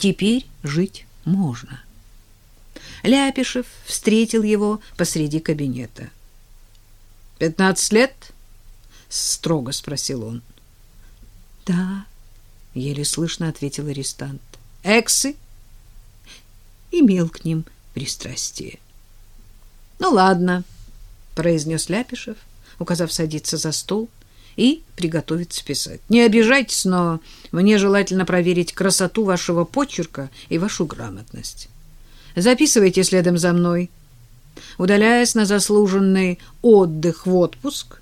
Теперь жить можно. Ляпишев встретил его посреди кабинета. «Пятнадцать лет?» — строго спросил он. «Да», — еле слышно ответил арестант. «Эксы?» Имел к ним пристрастие. «Ну, ладно», — произнес Ляпишев, указав садиться за стол и приготовиться писать. «Не обижайтесь, но мне желательно проверить красоту вашего почерка и вашу грамотность. Записывайте следом за мной. Удаляясь на заслуженный отдых в отпуск,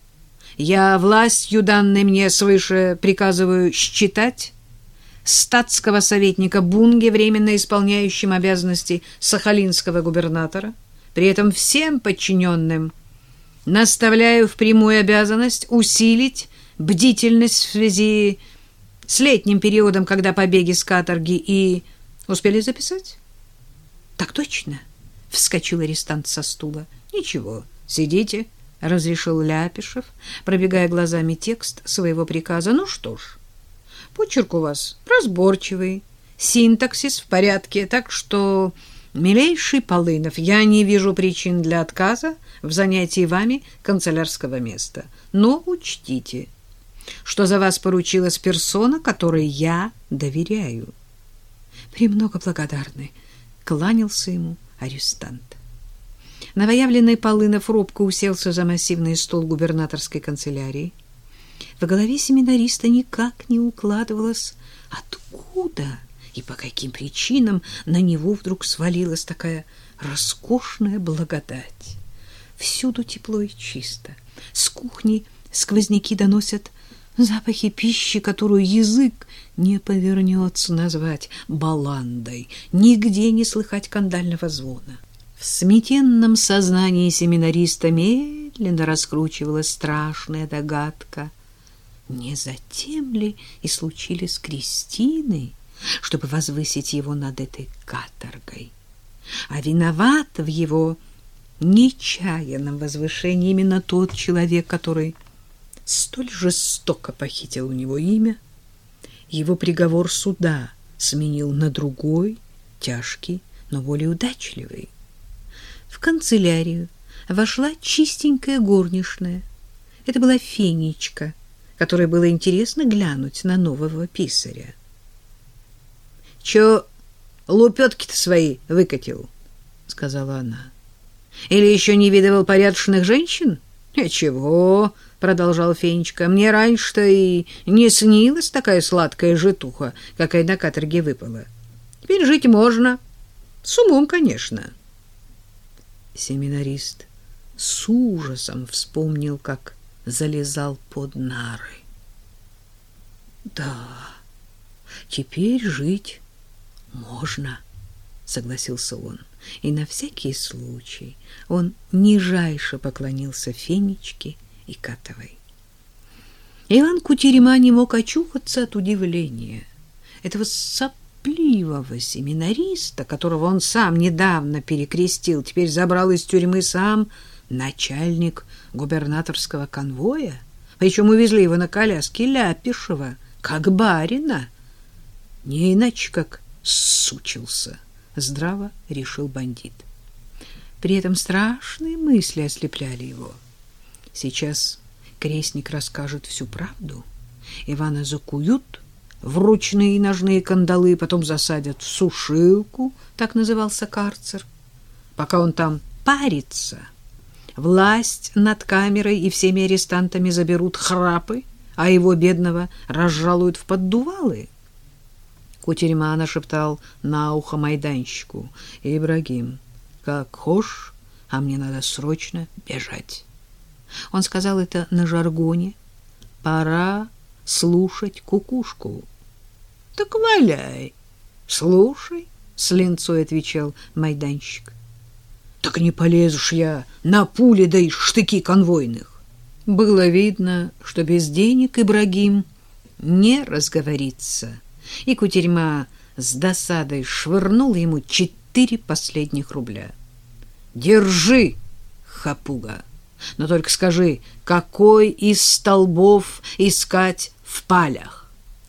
я властью, данной мне свыше, приказываю считать статского советника Бунге, временно исполняющим обязанности сахалинского губернатора, при этом всем подчиненным наставляю в прямую обязанность усилить бдительность в связи с летним периодом, когда побеги с каторги и... Успели записать? Так точно, вскочил арестант со стула. Ничего, сидите, разрешил Ляпишев, пробегая глазами текст своего приказа. Ну что ж, почерк у вас разборчивый, синтаксис в порядке, так что, милейший Полынов, я не вижу причин для отказа в занятии вами канцелярского места. Но учтите, что за вас поручилась персона, которой я доверяю. Премного благодарны, кланялся ему арестант. Новоявленный Полынов робко уселся за массивный стол губернаторской канцелярии. В голове семинариста никак не укладывалось, откуда и по каким причинам на него вдруг свалилась такая роскошная благодать. Всюду тепло и чисто. С кухни сквозняки доносят запахи пищи, которую язык не повернется назвать баландой. Нигде не слыхать кандального звона. В сметенном сознании семинариста медленно раскручивалась страшная догадка. Не затем ли и случились крестины, чтобы возвысить его над этой каторгой? А виноват в его нечаянном возвышении именно тот человек, который столь жестоко похитил у него имя, его приговор суда сменил на другой, тяжкий, но более удачливый. В канцелярию вошла чистенькая горничная. Это была Фенечка, которой было интересно глянуть на нового писаря. — Чё лупётки-то свои выкатил? — сказала она. — Или еще не видывал порядочных женщин? — Ничего, — продолжал Фенечка, — мне раньше-то и не снилась такая сладкая житуха, какая на каторге выпала. Теперь жить можно. С умом, конечно. Семинарист с ужасом вспомнил, как залезал под нары. Да, теперь жить можно, согласился он. И на всякий случай он нижайше поклонился Фенечке и Катовой. Иван Кутерема не мог очухаться от удивления. Этого сопливого семинариста, которого он сам недавно перекрестил, теперь забрал из тюрьмы сам начальник губернаторского конвоя, причем увезли его на коляске Ляпишева, как барина. Не иначе, как сучился, здраво решил бандит. При этом страшные мысли ослепляли его. Сейчас крестник расскажет всю правду. Ивана закуют в ручные ножные кандалы, потом засадят в сушилку, так назывался карцер. Пока он там парится, власть над камерой и всеми арестантами заберут храпы, а его бедного разжалуют в поддувалы. Кутерьма нашептал на ухо майданщику. «Ибрагим, как хошь, а мне надо срочно бежать». Он сказал это на жаргоне. «Пора слушать кукушку». «Так валяй, слушай», — с линцой отвечал майданщик. «Так не полезешь я на пули да и штыки конвойных». Было видно, что без денег Ибрагим не разговорится, и кутерьма с досадой швырнул ему четыре последних рубля. «Держи, хапуга!» Но только скажи, какой из столбов искать в палях?